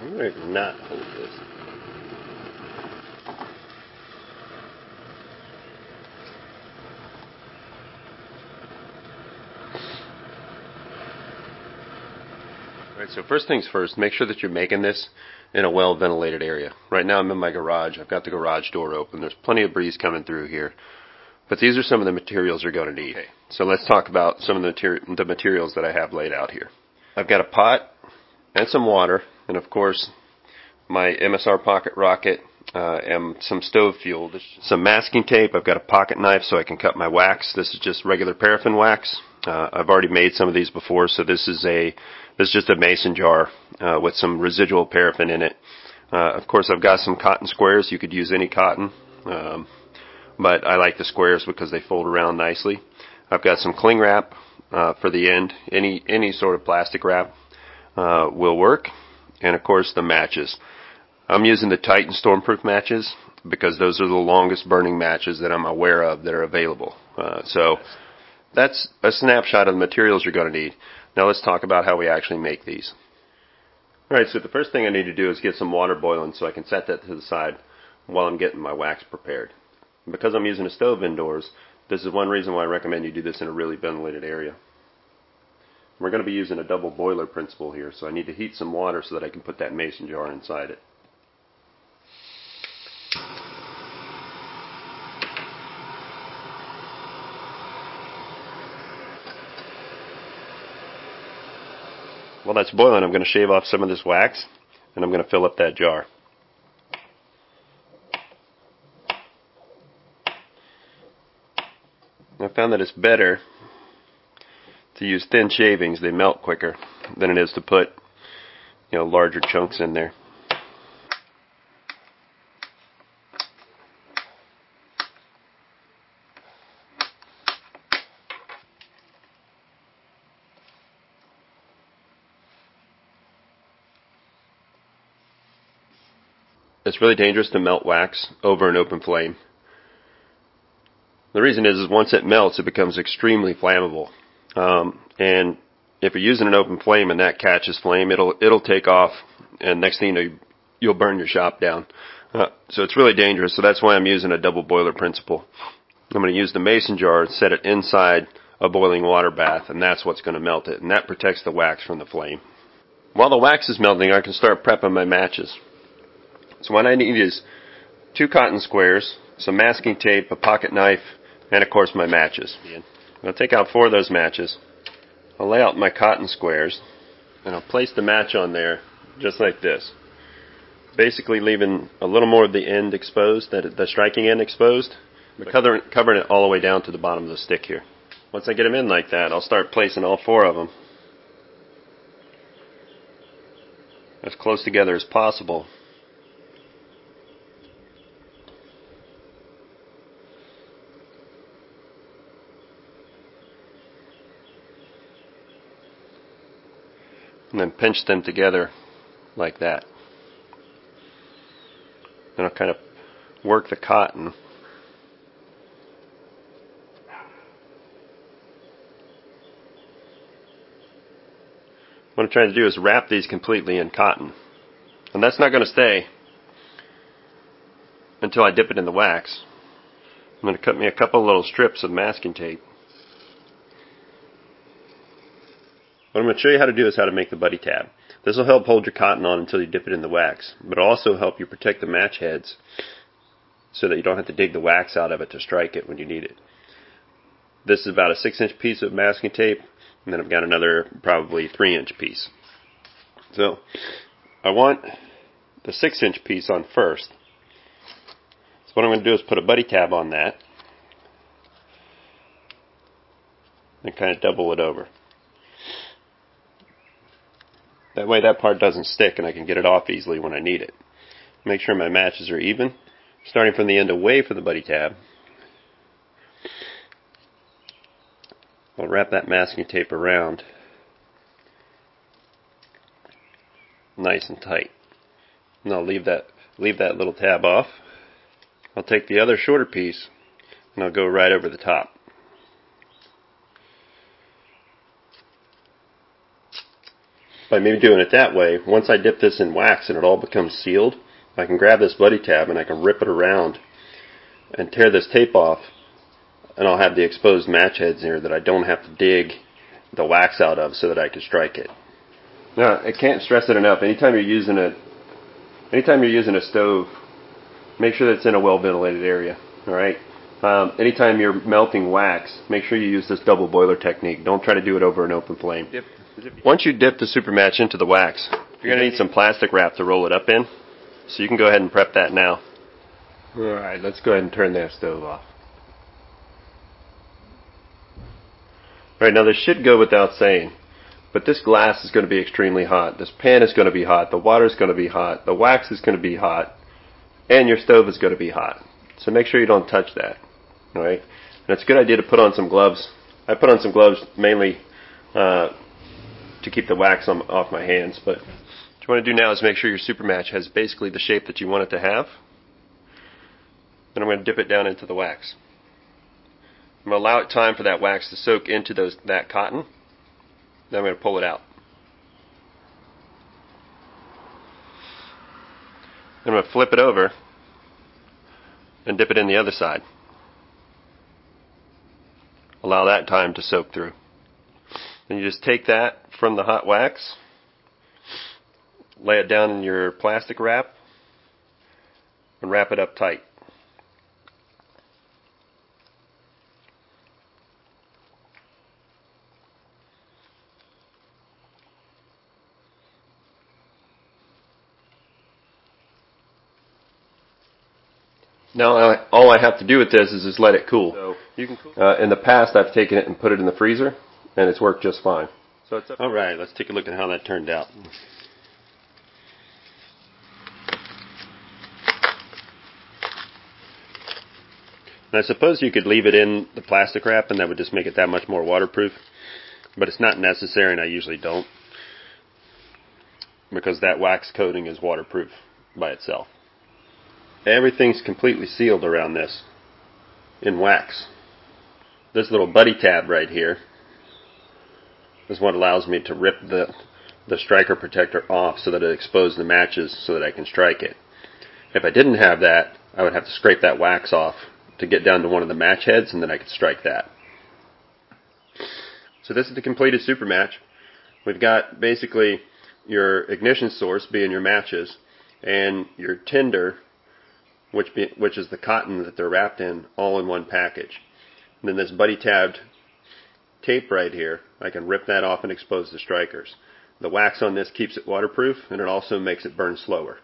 I'm going to not hold this. Alright, so first things first, make sure that you're making this in a well ventilated area. Right now I'm in my garage. I've got the garage door open. There's plenty of breeze coming through here. But these are some of the materials you're going to need. Okay. So let's talk about some of the, materi- the materials that I have laid out here. I've got a pot and some water, and of course my MSR pocket rocket uh, and some stove fuel. Some masking tape. I've got a pocket knife so I can cut my wax. This is just regular paraffin wax. Uh, I've already made some of these before, so this is a this is just a mason jar uh, with some residual paraffin in it. Uh, of course, I've got some cotton squares. You could use any cotton, um, but I like the squares because they fold around nicely. I've got some cling wrap uh, for the end. Any any sort of plastic wrap uh, will work, and of course the matches. I'm using the Titan Stormproof matches because those are the longest burning matches that I'm aware of that are available. Uh, so that's a snapshot of the materials you're going to need. Now let's talk about how we actually make these. Alright, so the first thing I need to do is get some water boiling so I can set that to the side while I'm getting my wax prepared. Because I'm using a stove indoors, this is one reason why I recommend you do this in a really ventilated area. We're going to be using a double boiler principle here, so I need to heat some water so that I can put that mason jar inside it. While that's boiling, I'm going to shave off some of this wax and I'm going to fill up that jar. I found that it's better to use thin shavings. They melt quicker than it is to put, you know, larger chunks in there. It's really dangerous to melt wax over an open flame. The reason is, is once it melts, it becomes extremely flammable. Um, and if you're using an open flame and that catches flame, it'll it'll take off, and next thing you know, you'll burn your shop down. Uh, so it's really dangerous. So that's why I'm using a double boiler principle. I'm going to use the mason jar set it inside a boiling water bath, and that's what's going to melt it, and that protects the wax from the flame. While the wax is melting, I can start prepping my matches. So what I need is two cotton squares, some masking tape, a pocket knife, and of course my matches. I'll take out four of those matches. I'll lay out my cotton squares, and I'll place the match on there just like this. Basically leaving a little more of the end exposed, the, the striking end exposed, but covering, covering it all the way down to the bottom of the stick here. Once I get them in like that, I'll start placing all four of them as close together as possible and then pinch them together like that. Then I'll kind of work the cotton. What I'm trying to do is wrap these completely in cotton. And that's not going to stay until I dip it in the wax. I'm going to cut me a couple little strips of masking tape. What I'm going to show you how to do is how to make the buddy tab. This will help hold your cotton on until you dip it in the wax, but also help you protect the match heads so that you don't have to dig the wax out of it to strike it when you need it. This is about a 6 inch piece of masking tape, and then I've got another probably 3 inch piece. So, I want the 6 inch piece on first. So what I'm going to do is put a buddy tab on that, and kind of double it over. That way that part doesn't stick and I can get it off easily when I need it. Make sure my matches are even. Starting from the end away from the buddy tab. I'll wrap that masking tape around nice and tight. And I'll leave that leave that little tab off. I'll take the other shorter piece and I'll go right over the top. By me doing it that way, once I dip this in wax and it all becomes sealed, I can grab this buddy tab and I can rip it around and tear this tape off and I'll have the exposed match heads here that I don't have to dig the wax out of so that I can strike it. Now, I can't stress it enough. Anytime you're using a, anytime you're using a stove, make sure that it's in a well ventilated area. All right. Um, anytime you're melting wax, make sure you use this double boiler technique. Don't try to do it over an open flame. Once you dip the super match into the wax, you're going to need some plastic wrap to roll it up in. So you can go ahead and prep that now. Alright, let's go ahead and turn that stove off. Alright, now this should go without saying, but this glass is going to be extremely hot. This pan is going to be hot. The water is going to be hot. The wax is going to be hot. And your stove is going to be hot. So make sure you don't touch that. Alright? And it's a good idea to put on some gloves. I put on some gloves mainly uh, to keep the wax on, off my hands, but what you want to do now is make sure your super match has basically the shape that you want it to have. Then I'm going to dip it down into the wax. I'm going to allow it time for that wax to soak into those that cotton. Then I'm going to pull it out. I'm going to flip it over and dip it in the other side. Allow that time to soak through. Then you just take that from the hot wax, lay it down in your plastic wrap, and wrap it up tight. Now I, all I have to do with this is just let it cool. So you can cool. Uh, in the past, I've taken it and put it in the freezer, and it's worked just fine. So it's. All right, let's take a look at how that turned out. And I suppose you could leave it in the plastic wrap, and that would just make it that much more waterproof. But it's not necessary, and I usually don't, because that wax coating is waterproof by itself. Everything's completely sealed around this in wax. This little buddy tab right here is what allows me to rip the the striker protector off so that it exposes the matches so that I can strike it. If I didn't have that, I would have to scrape that wax off to get down to one of the match heads and then I could strike that. So this is the completed super match. We've got basically your ignition source being your matches and your tinder which be, which is the cotton that they're wrapped in all in one package. And then this buddy tabbed tape right here, I can rip that off and expose the strikers. The wax on this keeps it waterproof and it also makes it burn slower.